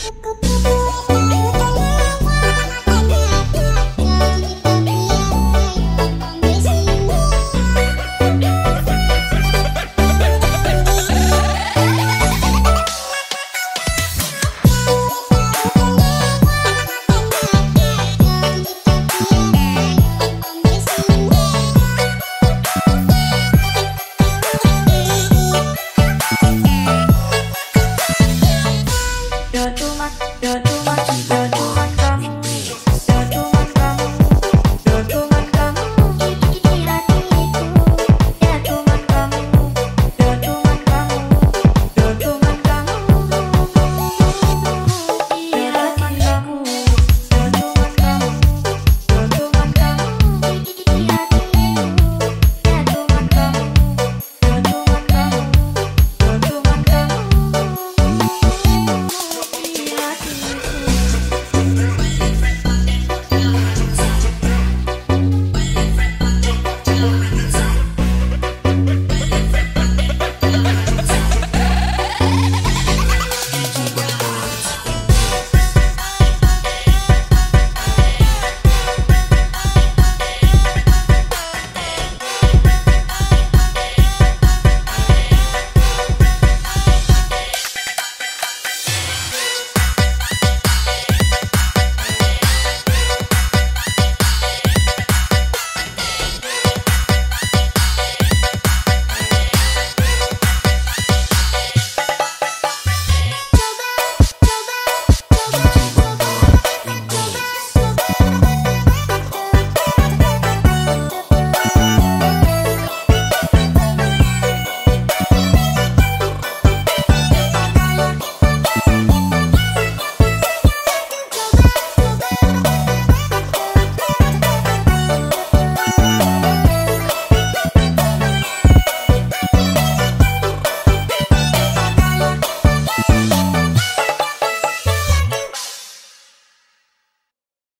Go.